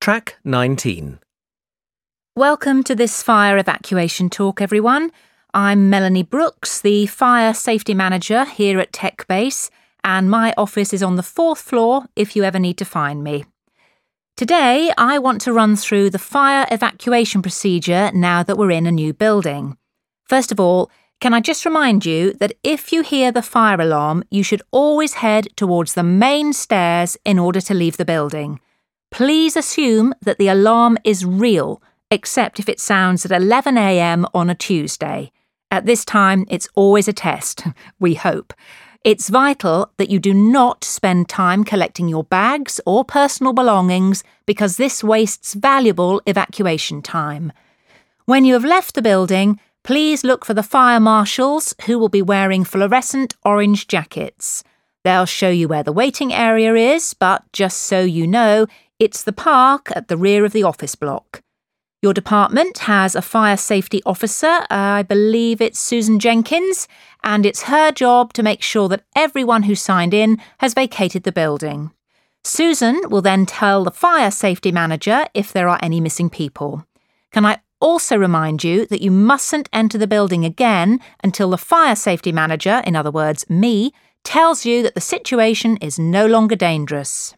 Track 19. Welcome to this fire evacuation talk, everyone. I'm Melanie Brooks, the Fire Safety Manager here at Tech Base, and my office is on the fourth floor if you ever need to find me. Today, I want to run through the fire evacuation procedure now that we're in a new building. First of all, can I just remind you that if you hear the fire alarm, you should always head towards the main stairs in order to leave the building. Please assume that the alarm is real, except if it sounds at 11am on a Tuesday. At this time, it's always a test, we hope. It's vital that you do not spend time collecting your bags or personal belongings because this wastes valuable evacuation time. When you have left the building, please look for the fire marshals who will be wearing fluorescent orange jackets. They'll show you where the waiting area is, but just so you know, it's the park at the rear of the office block. Your department has a fire safety officer, I believe it's Susan Jenkins, and it's her job to make sure that everyone who signed in has vacated the building. Susan will then tell the fire safety manager if there are any missing people. Can I also remind you that you mustn't enter the building again until the fire safety manager, in other words, me, tells you that the situation is no longer dangerous.